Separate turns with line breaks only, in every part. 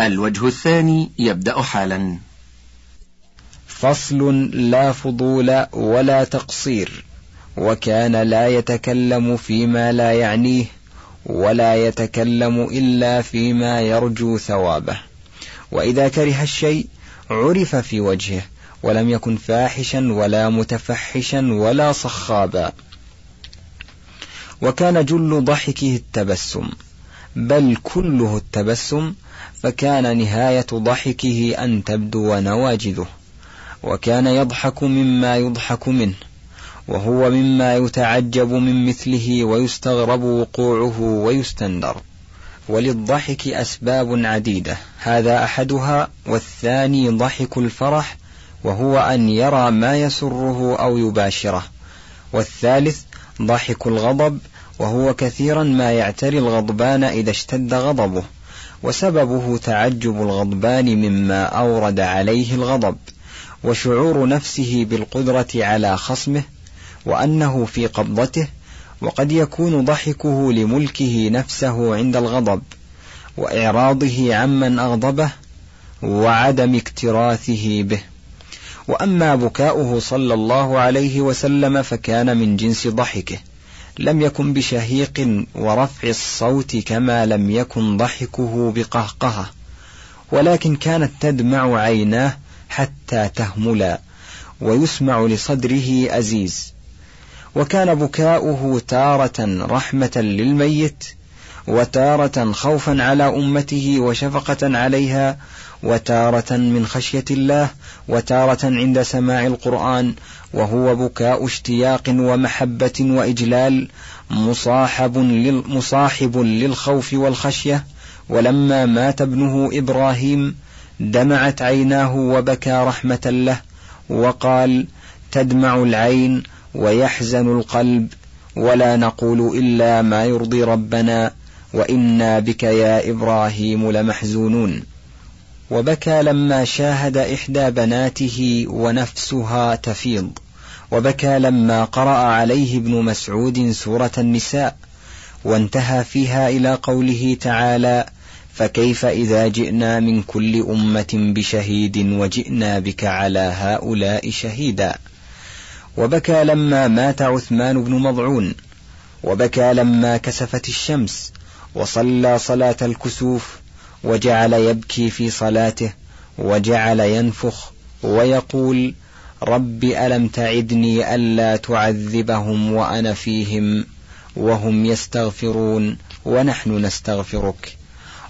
الوجه الثاني يبدأ حالا.
فصل لا فضول ولا تقصير وكان لا يتكلم فيما لا يعنيه ولا يتكلم إلا فيما يرجو ثوابه. وإذا كره الشيء عرف في وجهه ولم يكن فاحشا ولا متفحشا ولا صخابا. وكان جل ضحكه التبسم. بل كله التبسم فكان نهاية ضحكه أن تبدو نواجذه وكان يضحك مما يضحك منه وهو مما يتعجب من مثله ويستغرب وقوعه ويستندر. وللضحك أسباب عديدة هذا أحدها والثاني ضحك الفرح وهو أن يرى ما يسره أو يباشره والثالث ضحك الغضب وهو كثيرا ما يعتري الغضبان إذا اشتد غضبه وسببه تعجب الغضبان مما أورد عليه الغضب وشعور نفسه بالقدرة على خصمه وأنه في قبضته وقد يكون ضحكه لملكه نفسه عند الغضب وإعراضه عمن أغضبه وعدم اكتراثه به. وأما بكاؤه صلى الله عليه وسلم فكان من جنس ضحكه. لم يكن بشهيق ورفع الصوت كما لم يكن ضحكه بقهقهة ولكن كانت تدمع عيناه حتى تهملا ويسمع لصدره أزيز. وكان بكاؤه تارة رحمة للميت وتارة خوفا على أمته وشفقة عليها وتارة من خشية الله وتارة عند سماع القرآن وهو بكاء اشتياق ومحبة وإجلال مصاحب مصاحب للخوف والخشية. ولما مات ابنه إبراهيم دمعت عيناه وبكى رحمة له وقال تدمع العين ويحزن القلب ولا نقول إلا ما يرضي ربنا وإنا بك يا إبراهيم لمحزونون. وبكى لما شاهد إحدى بناته ونفسها تفيض. وبكى لما قرأ عليه ابن مسعود سورة النساء. وانتهى فيها إلى قوله تعالى فكيف إذا جئنا من كل أمة بشهيد وجئنا بك على هؤلاء شهيدا. وبكى لما مات عثمان بن مضعون. وبكى لما كسفت الشمس. وصلى صلاة الكسوف وجعل يبكي في صلاته وجعل ينفخ ويقول رب ألم تعدني ألا تعذبهم وأنا فيهم وهم يستغفرون ونحن نستغفرك.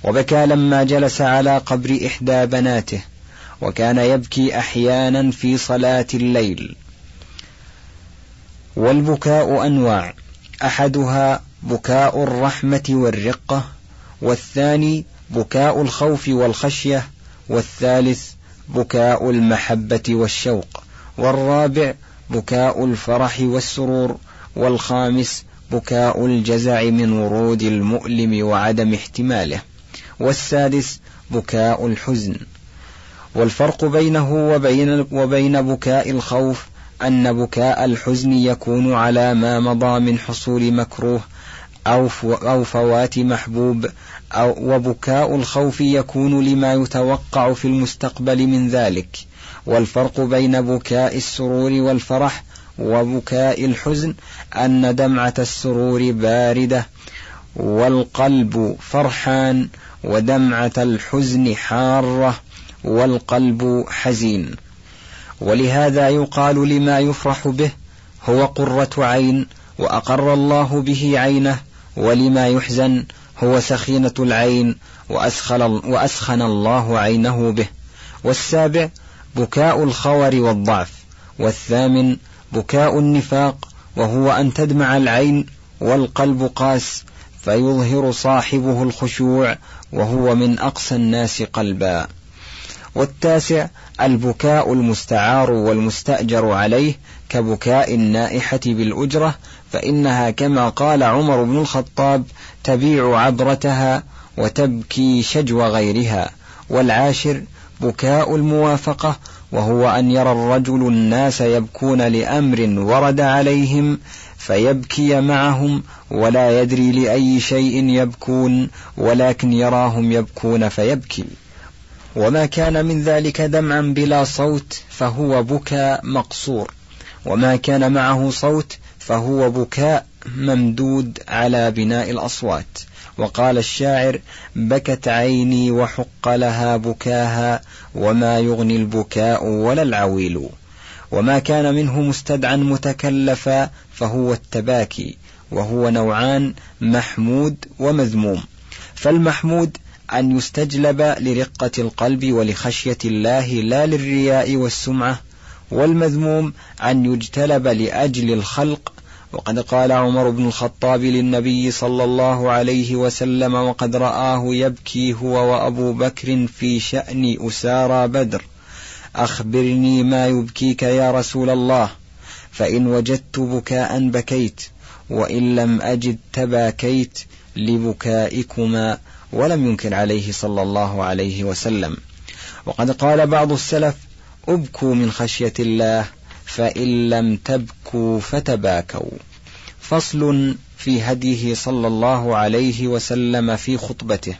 وبكى لما جلس على قبر إحدى بناته وكان يبكي أحيانا في صلاة الليل. والبكاء أنواع. أحدها بكاء الرحمة والرقة والثاني بكاء الخوف والخشية والثالث بكاء المحبة والشوق والرابع بكاء الفرح والسرور والخامس بكاء الجزع من ورود المؤلم وعدم احتماله والسادس بكاء الحزن. والفرق بينه وبين, وبين بكاء الخوف أن بكاء الحزن يكون على ما مضى من حصول مكروه أو أو فوات محبوب أو وبكاء الخوف يكون لما يتوقع في المستقبل من ذلك. والفرق بين بكاء السرور والفرح وبكاء الحزن أن دمعة السرور باردة والقلب فرحان ودمعة الحزن حارة والقلب حزين. ولهذا يقال لما يفرح به هو قرة عين وأقر الله به عينه ولما يحزن هو سخينة العين وأسخن, الله عينه به. والسابع بكاء الخور والضعف. والثامن بكاء النفاق وهو أن تدمع العين والقلب قاس فيظهر صاحبه الخشوع وهو من أقسى الناس قلبا. والتاسع البكاء المستعار والمستأجر عليه كبكاء النائحة بالأجرة فإنها كما قال عمر بن الخطاب تبيع عبرتها وتبكي شجو غيرها والعاشر بكاء الموافقة وهو أن يرى الرجل الناس يبكون لأمر ورد عليهم فيبكي معهم ولا يدري لأي شيء يبكون ولكن يراهم يبكون فيبكي. وما كان من ذلك دمعا بلا صوت فهو بكاء مقصور. وما كان معه صوت فهو بكاء ممدود على بناء الأصوات. وقال الشاعر بكت عيني وحق لها بكاها وما يغني البكاء ولا العويل. وما كان منه مستدعا متكلفا فهو التباكي وهو نوعان محمود ومذموم. فالمحمود أن يستجلب لرقة القلب ولخشية الله لا للرياء والسمعة والمذموم أن يجتلب لأجل الخلق وقد قال عمر بن الخطاب للنبي صلى الله عليه وسلم وقد رآه يبكي هو وأبو بكر في شأن أسارى بدر. أخبرني ما يبكيك يا رسول الله. فإن وجدت بكاء بكيت وإن لم أجد تباكيت لبكائكما ولم ينكر عليه صلى الله عليه وسلم. وقد قال بعض السلف أبكوا من خشية الله. فإن لم تبكوا فتباكوا. فصل في هديه صلى الله عليه وسلم في خطبته.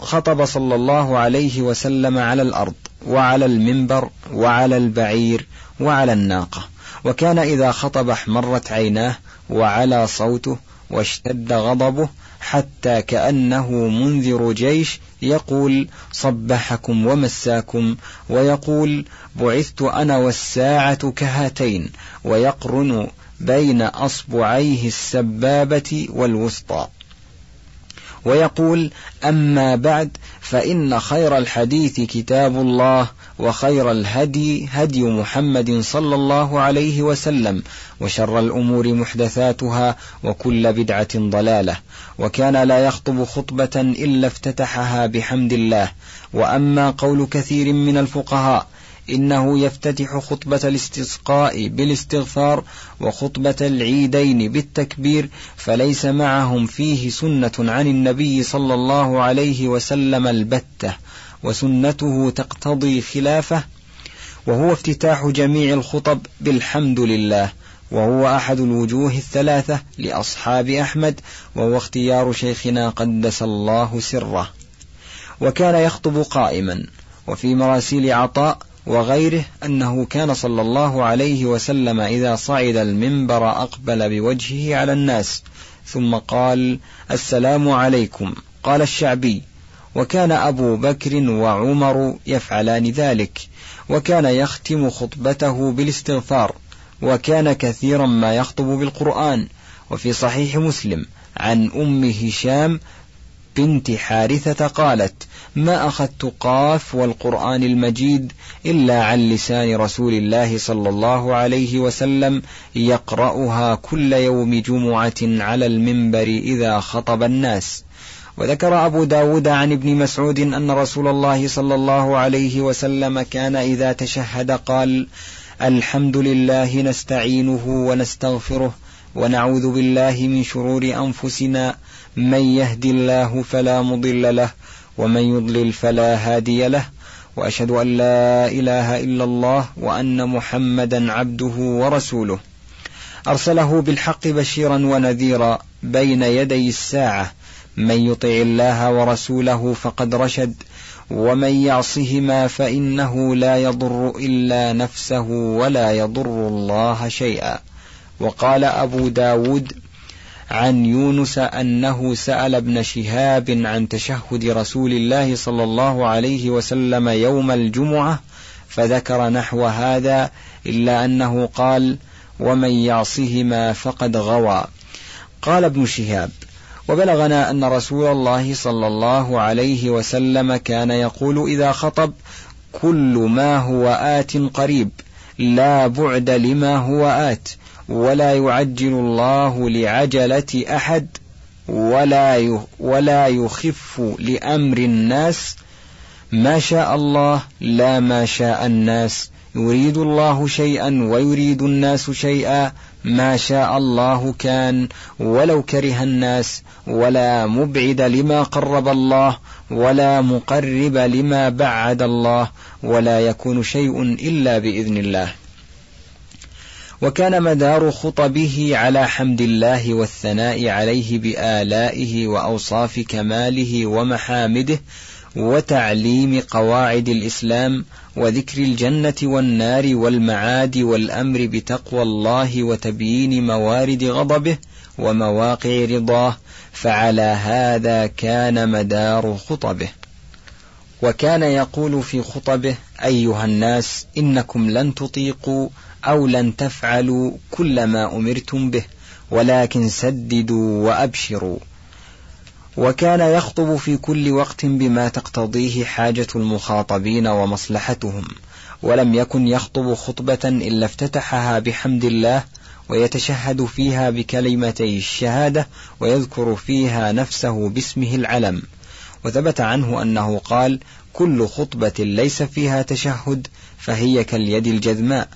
خطب صلى الله عليه وسلم على الأرض وعلى المنبر وعلى البعير وعلى الناقة. وكان إذا خطب احمرت عيناه وعلى صوته واشتد غضبه حتى كأنه منذر جيش يقول صبحكم ومساكم ويقول بعثت أنا والساعة كهاتين ويقرن بين أصبعيه السبابة والوسطى. ويقول أما بعد فإن خير الحديث كتاب الله وخير الهدي هدي محمد صلى الله عليه وسلم وشر الأمور محدثاتها وكل بدعة ضلالة. وكان لا يخطب خطبة إلا افتتحها بحمد الله. وأما قول كثير من الفقهاء إنه يفتتح خطبة الاستسقاء بالاستغفار وخطبة العيدين بالتكبير فليس معهم فيه سنة عن النبي صلى الله عليه وسلم البتة. وسنته تقتضي خلافه وهو افتتاح جميع الخطب بالحمد لله وهو أحد الوجوه الثلاثة لأصحاب أحمد وهو اختيار شيخنا قدس الله سره. وكان يخطب قائما وفي مراسيل عطاء وغيره أنه كان صلى الله عليه وسلم إذا صعد المنبر أقبل بوجهه على الناس ثم قال السلام عليكم. قال الشعبي وكان أبو بكر وعمر يفعلان ذلك وكان يختم خطبته بالاستغفار وكان كثيرا ما يخطب بالقرآن وفي صحيح مسلم عن أم هشام بنت حارثة قالت ما أخذت قاف والقرآن المجيد إلا عن لسان رسول الله صلى الله عليه وسلم يقرأها كل يوم جمعة على المنبر إذا خطب الناس وذكر أبو داود عن ابن مسعود أن رسول الله صلى الله عليه وسلم كان إذا تشهد قال الحمد لله نستعينه ونستغفره ونعوذ بالله من شرور أنفسنا من يهد الله فلا مضل له ومن يضلل فلا هادي له وأشهد أن لا إله إلا الله وأن محمدا عبده ورسوله. أرسله بالحق بشيرا ونذيرا بين يدي الساعة. من يطع الله ورسوله فقد رشد ومن يعصهما فإنه لا يضر إلا نفسه ولا يضر الله شيئا. وقال أبو داود عن يونس أنه سأل ابن شهاب عن تشهد رسول الله صلى الله عليه وسلم يوم الجمعة فذكر نحو هذا إلا أنه قال ومن يعصهما فقد غوى قال ابن شهاب وبلغنا أن رسول الله صلى الله عليه وسلم كان يقول إذا خطب كل ما هو آت قريب لا بعد لما هو آت ولا يعجل الله لعجلة أحد ولا ولا يخف لأمر الناس ما شاء الله لا ما شاء الناس يريد الله شيئا ويريد الناس شيئا ما شاء الله كان ولو كره الناس ولا مبعد لما قرب الله ولا مقرب لما بعد الله ولا يكون شيء إلا بإذن الله. وكان مدار خطبه على حمد الله والثناء عليه بآلائه وأوصاف كماله ومحامده وتعليم قواعد الإسلام وذكر الجنة والنار والمعاد والأمر بتقوى الله وتبيين موارد غضبه ومواقع رضاه فعلى هذا كان مدار خطبه. وكان يقول في خطبه أيها الناس إنكم لن تطيقوا أو لن تفعلوا كل ما أمرتم به ولكن سددوا وأبشروا. وكان يخطب في كل وقت بما تقتضيه حاجة المخاطبين ومصلحتهم ولم يكن يخطب خطبة إلا افتتحها بحمد الله ويتشهد فيها بكلمتي الشهادة ويذكر فيها نفسه باسمه العلم. وثبت عنه أنه قال كل خطبة ليس فيها تشهد فهي كاليد الجذماء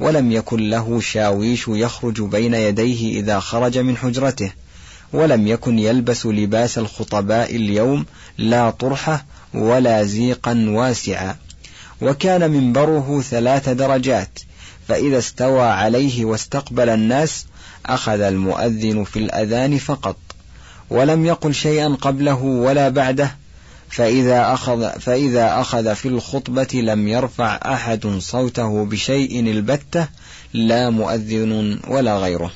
ولم يكن له شاويش يخرج بين يديه إذا خرج من حجرته ولم يكن يلبس لباس الخطباء اليوم لا طرحة ولا زيقا واسعا. وكان منبره ثلاث درجات فإذا استوى عليه واستقبل الناس أخذ المؤذن في الأذان فقط. ولم يقل شيئا قبله ولا بعده فإذا أخذ فإذا أخذ في الخطبة لم يرفع أحد صوته بشيء البتة لا مؤذن ولا غيره.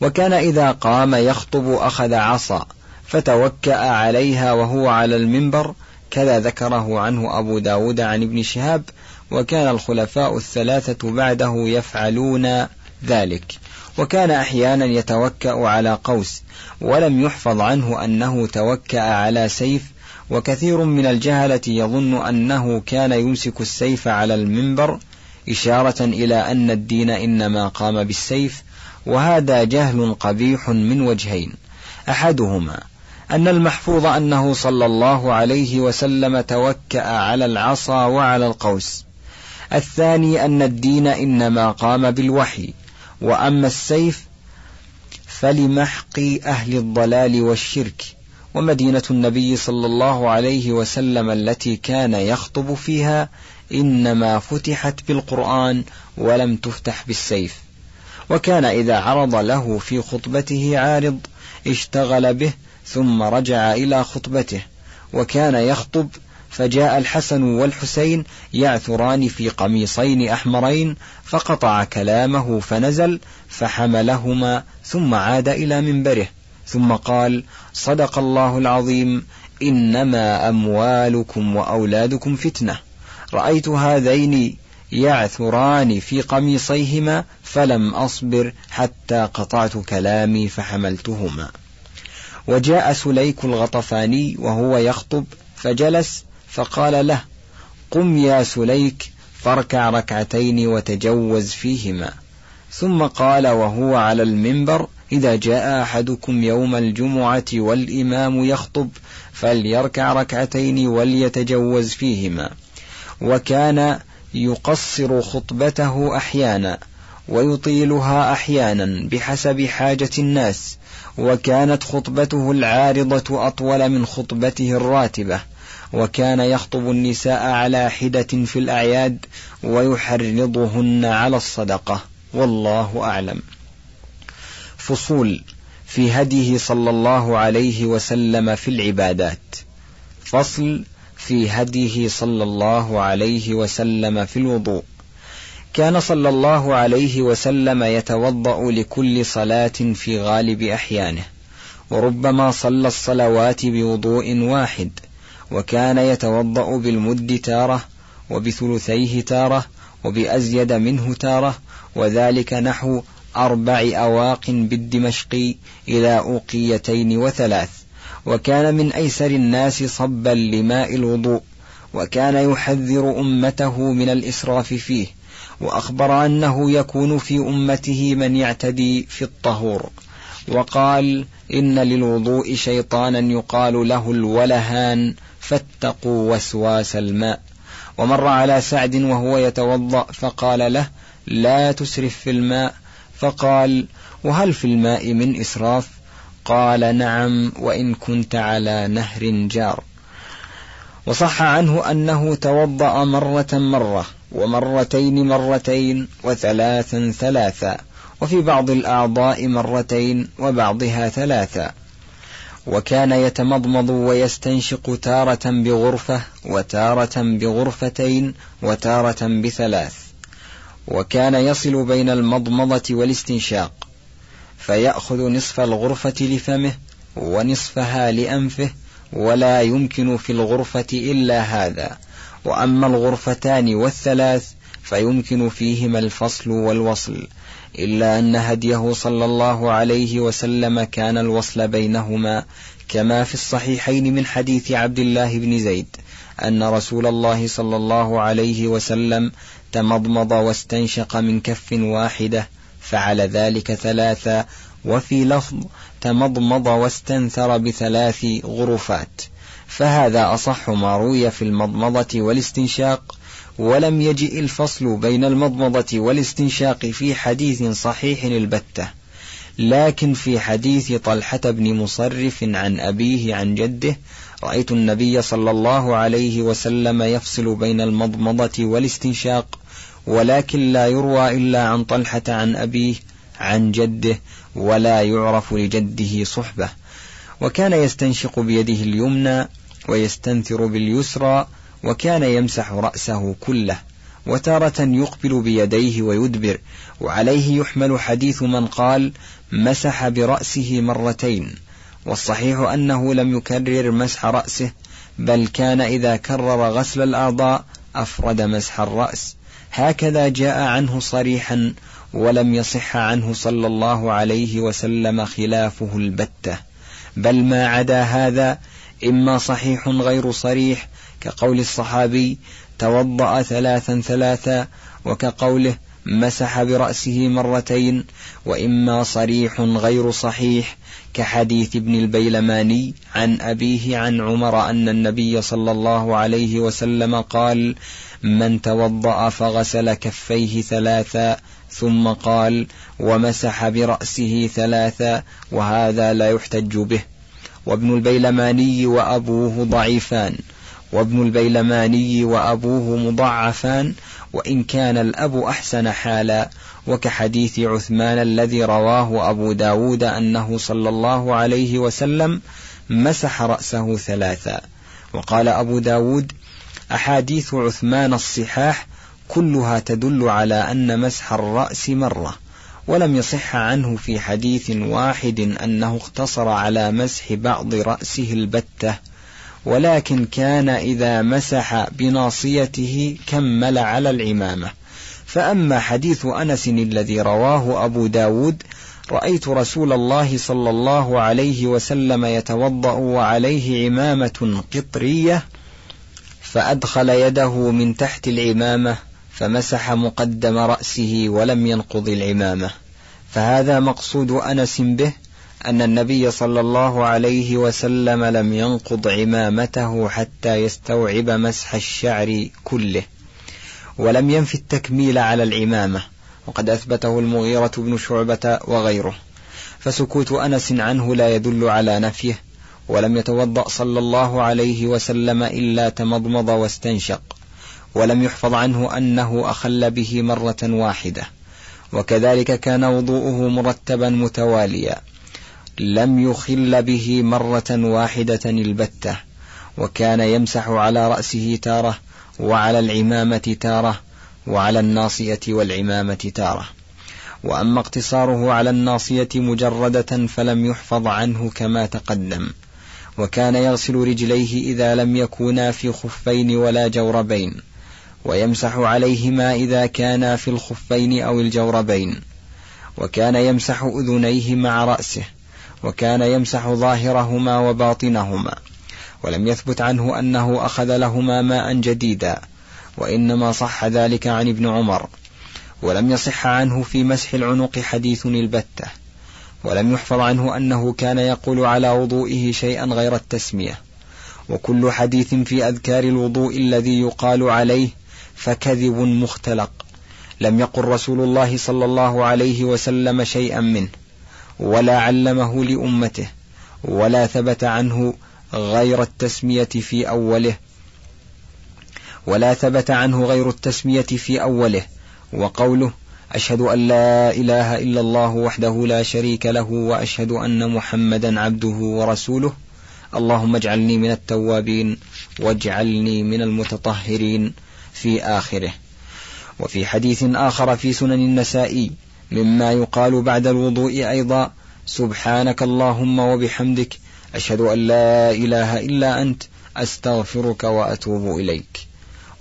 وكان إذا قام يخطب أخذ عصا فتوكأ عليها وهو على المنبر كذا ذكره عنه أبو داود عن ابن شهاب وكان الخلفاء الثلاثة بعده يفعلون ذلك. وكان أحيانا يتوكأ على قوس ولم يحفظ عنه أنه توكأ على سيف وكثير من الجهلة يظن أنه كان يمسك السيف على المنبر إشارة إلى أن الدين إنما قام بالسيف وهذا جهل قبيح من وجهين. أحدهما أن المحفوظ أنه صلى الله عليه وسلم توكأ على العصا وعلى القوس. الثاني أن الدين إنما قام بالوحي. وأما السيف فلمحق أهل الضلال والشرك. ومدينة النبي صلى الله عليه وسلم التي كان يخطب فيها إنما فتحت بالقرآن ولم تفتح بالسيف. وكان إذا عرض له في خطبته عارض اشتغل به ثم رجع إلى خطبته. وكان يخطب فجاء الحسن والحسين يعثران في قميصين أحمرين فقطع كلامه فنزل فحملهما ثم عاد إلى منبره. ثم قال صدق الله العظيم إنما أموالكم وأولادكم فتنة. رأيت هذين يعثران في قميصيهما فلم أصبر حتى قطعت كلامي فحملتهما. وجاء سليك الغطفاني وهو يخطب فجلس فقال له قم يا سليك فاركع ركعتين وتجوز فيهما. ثم قال وهو على المنبر إذا جاء أحدكم يوم الجمعة والإمام يخطب فليركع ركعتين وليتجوز فيهما. وكان يقصر خطبته أحيانا ويطيلها أحيانا بحسب حاجة الناس وكانت خطبته العارضة أطول من خطبته الراتبة وكان يخطب النساء على حدة في الأعياد ويحرضهن على الصدقة والله أعلم. فصول في هديه صلى الله عليه وسلم في العبادات. فصل في هديه صلى الله عليه وسلم في الوضوء. كان صلى الله عليه وسلم يتوضأ لكل صلاة في غالب أحيانه وربما صلى الصلوات بوضوء واحد وكان يتوضأ بالمد تارة وبثلثيه تارة وبأزيد منه تارة وذلك نحو أربع أواق بالدمشق إلى أوقيتين وثلاث. وكان من أيسر الناس صبا لماء الوضوء وكان يحذر أمته من الإسراف فيه وأخبر أنه يكون في أمته من يعتدي في الطهور. وقال إن للوضوء شيطانا يقال له الولهان فاتقوا وسواس الماء. ومر على سعد وهو يتوضأ فقال له لا تسرف في الماء. فقال وهل في الماء من إسراف؟ قال نعم وإن كنت على نهر جار. وصح عنه أنه توضأ مرة مرة ومرتين مرتين وثلاثا ثلاثا وفي بعض الأعضاء مرتين وبعضها ثلاثا. وكان يتمضمض ويستنشق تارة بغرفة وتارة بغرفتين وتارة بثلاث. وكان يصل بين المضمضة والاستنشاق. فيأخذ نصف الغرفة لفمه ونصفها لأنفه ولا يمكن في الغرفة إلا هذا. وأما الغرفتان والثلاث فيمكن فيهما الفصل والوصل إلا أن هديه صلى الله عليه وسلم كان الوصل بينهما كما في الصحيحين من حديث عبد الله بن زيد أن رسول الله صلى الله عليه وسلم تمضمض واستنشق من كف واحدة فعل ذلك ثلاثا وفي لفظ تمضمض واستنثر بثلاث غرفات. فهذا أصح ما روي في المضمضة والاستنشاق ولم يجئ الفصل بين المضمضة والاستنشاق في حديث صحيح البتة. لكن في حديث طلحة بن مصرف عن أبيه عن جده رأيت النبي صلى الله عليه وسلم يفصل بين المضمضة والاستنشاق ولكن لا يروى إلا عن طلحة عن أبيه عن جده ولا يعرف لجده صحبة. وكان يستنشق بيده اليمنى ويستنثر باليسرى وكان يمسح رأسه كله وتارة يقبل بيديه ويدبر. وعليه يحمل حديث من قال مسح برأسه مرتين والصحيح أنه لم يكرر مسح رأسه بل كان إذا كرر غسل الأعضاء أفرد مسح الرأس. هكذا جاء عنه صريحا ولم يصح عنه صلى الله عليه وسلم خلافه البتة. بل ما عدا هذا إما صحيح غير صريح كقول الصحابي توضأ ثلاثا ثلاثا وكقوله مسح برأسه مرتين وإما صريح غير صحيح كحديث ابن البيلماني عن أبيه عن عمر أن النبي صلى الله عليه وسلم قال من توضأ فغسل كفيه ثلاثا ثم قال ومسح برأسه ثلاثا وهذا لا يحتج به وابن البيلماني وأبوه ضعيفان. وابن البيلماني وأبوه مضعفان وإن كان الأب أحسن حالا. وكحديث عثمان الذي رواه أبو داود أنه صلى الله عليه وسلم مسح رأسه ثلاثا. وقال أبو داود أحاديث عثمان الصحاح كلها تدل على أن مسح الرأس مرة ولم يصح عنه في حديث واحد أنه اقتصر على مسح بعض رأسه البتة. ولكن كان إذا مسح بناصيته كمل على العمامة. فأما حديث أنس الذي رواه أبو داود رأيت رسول الله صلى الله عليه وسلم يتوضأ وعليه عمامة قطرية فأدخل يده من تحت العمامة فمسح مقدم رأسه ولم ينقض العمامة. فهذا مقصود أنس به أن النبي صلى الله عليه وسلم لم ينقض عمامته حتى يستوعب مسح الشعر كله ولم ينفي التكميل على العمامة وقد أثبته المغيرة بن شعبة وغيره. فسكوت أنس عنه لا يدل على نفيه ولم يتوضأ صلى الله عليه وسلم إلا تمضمض واستنشق ولم يحفظ عنه أنه أخل به مرة واحدة. وكذلك كان وضوءه مرتبا متواليا. لم يخل به مرة واحدة البتة وكان يمسح على رأسه تارة وعلى العمامة تارة وعلى الناصية والعمامة تارة. وأما اقتصاره على الناصية مجردة فلم يحفظ عنه كما تقدم. وكان يغسل رجليه إذا لم يكونا في خفين ولا جوربين. ويمسح عليهما إذا كانا في الخفين أو الجوربين. وكان يمسح أذنيه مع رأسه. وكان يمسح ظاهرهما وباطنهما ولم يثبت عنه أنه أخذ لهما ماء جديدا وإنما صح ذلك عن ابن عمر ولم يصح عنه في مسح العنق حديث البتة ولم يحفظ عنه أنه كان يقول على وضوئه شيئا غير التسمية وكل حديث في أذكار الوضوء الذي يقال عليه فكذب مختلق لم يقل رسول الله صلى الله عليه وسلم شيئا منه. ولا علمه لأمته ولا ثبت عنه غير التسمية في أوله ولا ثبت عنه غير التسمية في أوله. وقوله أشهد أن لا إله إلا الله وحده لا شريك له وأشهد أن محمدا عبده ورسوله. اللهم اجعلني من التوابين واجعلني من المتطهرين في آخره. وفي حديث آخر في سنن النسائي مما يقال بعد الوضوء أيضا. سبحانك اللهم وبحمدك أشهد أن لا إله إلا أنت أستغفرك وأتوب إليك.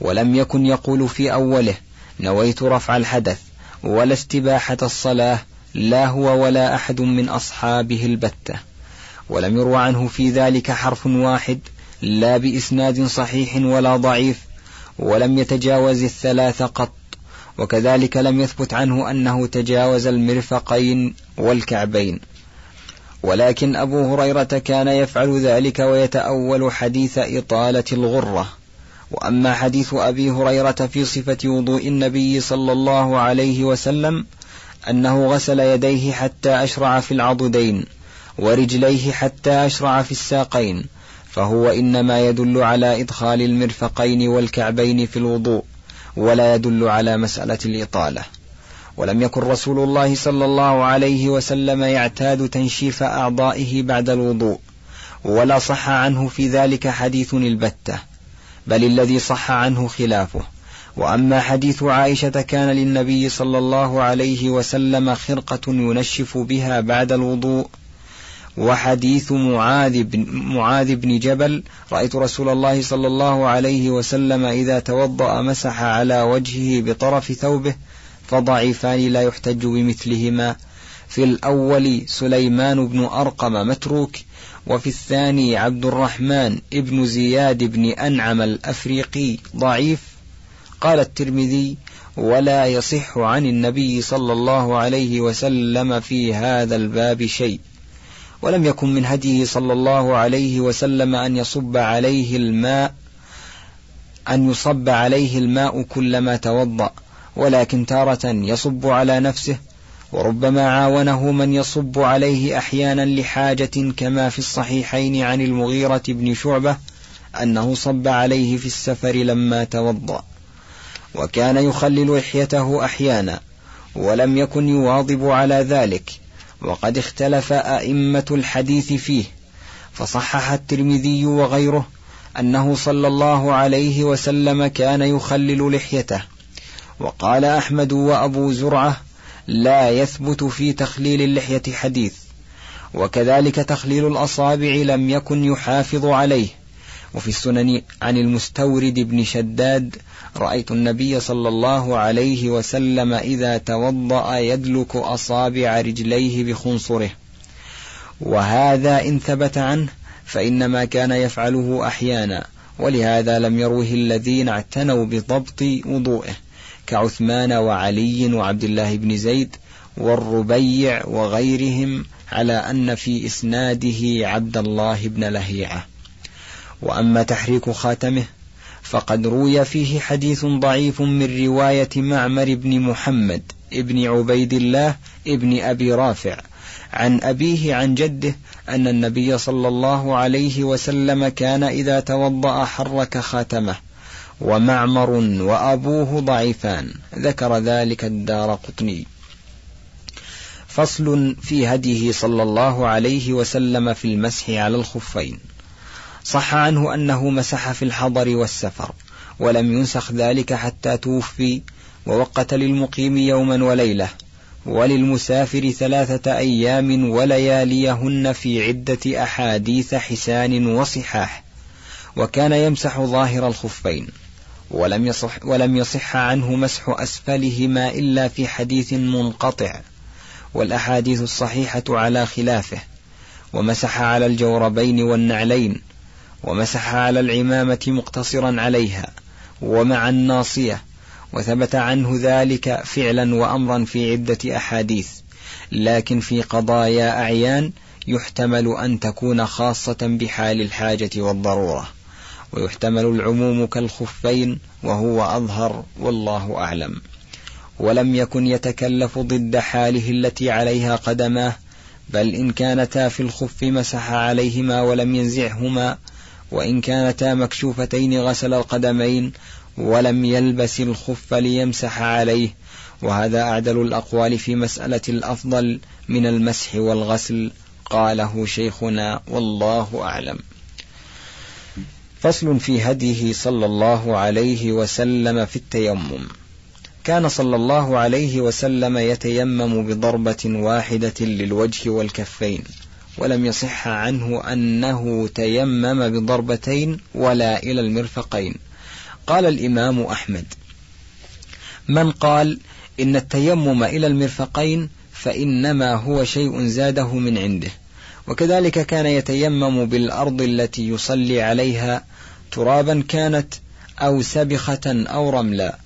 ولم يكن يقول في أوله نويت رفع الحدث ولا استباحة الصلاة لا هو ولا أحد من أصحابه البتة. ولم يروى عنه في ذلك حرف واحد لا بإسناد صحيح ولا ضعيف. ولم يتجاوز الثلاث قط وكذلك لم يثبت عنه أنه تجاوز المرفقين والكعبين. ولكن أبو هريرة كان يفعل ذلك ويتأول حديث إطالة الغرة. وأما حديث أبي هريرة في صفة وضوء النبي صلى الله عليه وسلم أنه غسل يديه حتى أشرع في العضدين ورجليه حتى أشرع في الساقين فهو إنما يدل على إدخال المرفقين والكعبين في الوضوء. ولا يدل على مسألة الإطالة. ولم يكن رسول الله صلى الله عليه وسلم يعتاد تنشيف أعضائه بعد الوضوء ولا صح عنه في ذلك حديث البتة بل الذي صح عنه خلافه. وأما حديث عائشة كان للنبي صلى الله عليه وسلم خرقة ينشف بها بعد الوضوء وحديث معاذ بن, معاذ بن جبل رأيت رسول الله صلى الله عليه وسلم إذا توضأ مسح على وجهه بطرف ثوبه فضعيفان لا يحتج بمثلهما. في الأول سليمان بن أرقم متروك وفي الثاني عبد الرحمن ابن زياد بن أنعم الأفريقي ضعيف. قال الترمذي ولا يصح عن النبي صلى الله عليه وسلم في هذا الباب شيء. ولم يكن من هديه صلى الله عليه وسلم أن يصب عليه الماء أن يصب عليه الماء كلما توضأ ولكن تارة يصب على نفسه وربما عاونه من يصب عليه أحيانا لحاجة كما في الصحيحين عن المغيرة بن شعبة أنه صب عليه في السفر لما توضأ. وكان يخلل لحيته أحيانا ولم يكن يواظب على ذلك. وقد اختلف أئمة الحديث فيه فصحح الترمذي وغيره أنه صلى الله عليه وسلم كان يخلل لحيته وقال أحمد وأبو زرعة لا يثبت في تخليل اللحية حديث وكذلك تخليل الأصابع لم يكن يحافظ عليه. وفي السنن عن المستورد بن شداد رأيت النبي صلى الله عليه وسلم إذا توضأ يدلك أصابع رجليه بخنصره. وهذا إن ثبت عنه فإنما كان يفعله أحيانا ولهذا لم يروه الذين اعتنوا بضبط وضوئه كعثمان وعلي وعبد الله بن زيد والربيع وغيرهم على أن في إسناده عبد الله بن لهيعة. وأما تحريك خاتمه فقد روي فيه حديث ضعيف من رواية معمر بن محمد ابن عبيد الله ابن أبي رافع عن أبيه عن جده أن النبي صلى الله عليه وسلم كان إذا توضأ حرك خاتمه ومعمر وأبوه ضعيفان. ذكر ذلك الدار قطني. فصل في هديه صلى الله عليه وسلم في المسح على الخفين. صح عنه أنه مسح في الحضر والسفر ولم ينسخ ذلك حتى توفي ووقت للمقيم يوما وليلة وللمسافر ثلاثة أيام ولياليهن في عدة أحاديث حسان وصحاح وكان يمسح ظاهر الخفين ولم يصح, ولم يصح عنه مسح أسفلهما إلا في حديث منقطع والأحاديث الصحيحة على خلافه ومسح على الجوربين والنعلين ومسح على العمامة مقتصرا عليها ومع الناصية وثبت عنه ذلك فعلا وأمرا في عدة أحاديث لكن في قضايا أعيان يحتمل أن تكون خاصة بحال الحاجة والضرورة ويحتمل العموم كالخفين وهو أظهر والله أعلم. ولم يكن يتكلف ضد حاله التي عليها قدماه بل إن كانتا في الخف مسح عليهما ولم ينزعهما وإن كانتا مكشوفتين غسل القدمين ولم يلبس الخف ليمسح عليه. وهذا أعدل الأقوال في مسألة الأفضل من المسح والغسل قاله شيخنا والله أعلم. فصل في هديه صلى الله عليه وسلم في التيمم. كان صلى الله عليه وسلم يتيمم بضربة واحدة للوجه والكفين. ولم يصح عنه أنه تيمم بضربتين ولا إلى المرفقين. قال الإمام أحمد من قال إن التيمم إلى المرفقين فإنما هو شيء زاده من عنده وكذلك كان يتيمم بالأرض التي يصلي عليها ترابا كانت أو سبخة أو رملا.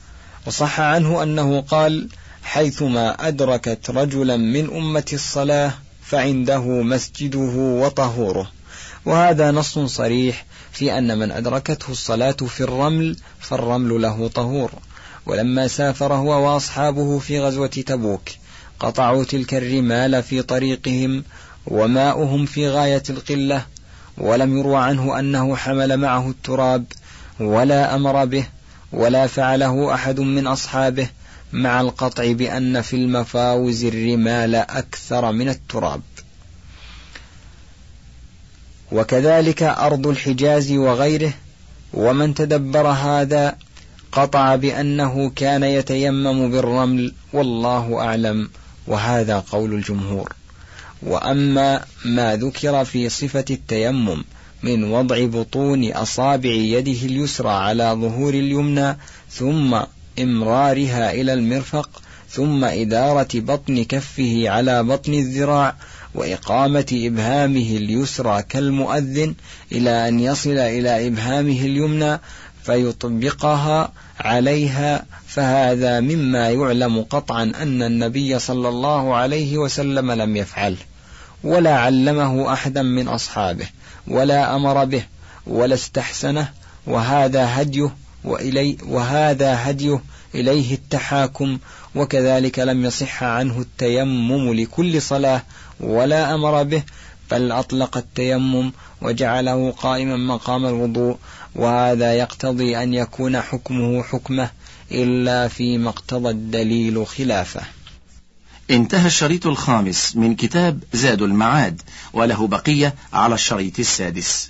وصح عنه أنه قال حيثما أدركت رجلا من أمة الصلاة فعنده مسجده وطهوره. وهذا نص صريح في أن من أدركته الصلاة في الرمل فالرمل له طهور. ولما سافر هو وأصحابه في غزوة تبوك قطعوا تلك الرمال في طريقهم وماؤهم في غاية القلة. ولم يروى عنه أنه حمل معه التراب ولا أمر به ولا فعله أحد من أصحابه. مع القطع بأن في المفاوز الرمال أكثر من التراب. وكذلك أرض الحجاز وغيره ومن تدبر هذا قطع بأنه كان يتيمم بالرمل والله أعلم. وهذا قول الجمهور. وأما ما ذكر في صفة التيمم من وضع بطون أصابع يده اليسرى على ظهور اليمنى ثم إمرارها إلى المرفق ثم إدارة بطن كفه على بطن الذراع وإقامة إبهامه اليسرى كالمؤذن إلى أن يصل إلى إبهامه اليمنى فيطبقها عليها فهذا مما يعلم قطعا أن النبي صلى الله عليه وسلم لم يفعله ولا علمه أحدا من أصحابه ولا أمر به ولا استحسنه وهذا هديه وإلي وهذا هديه إليه التحاكم وكذلك لم يصح عنه التيمم لكل صلاة ولا أمر به بل أطلق التيمم وجعله قائما مقام الوضوء وهذا يقتضي أن يكون حكمه حكمة إلا فيما اقتضى الدليل خلافه.
انتهى الشريط الخامس من كتاب زاد المعاد وله بقية على الشريط السادس.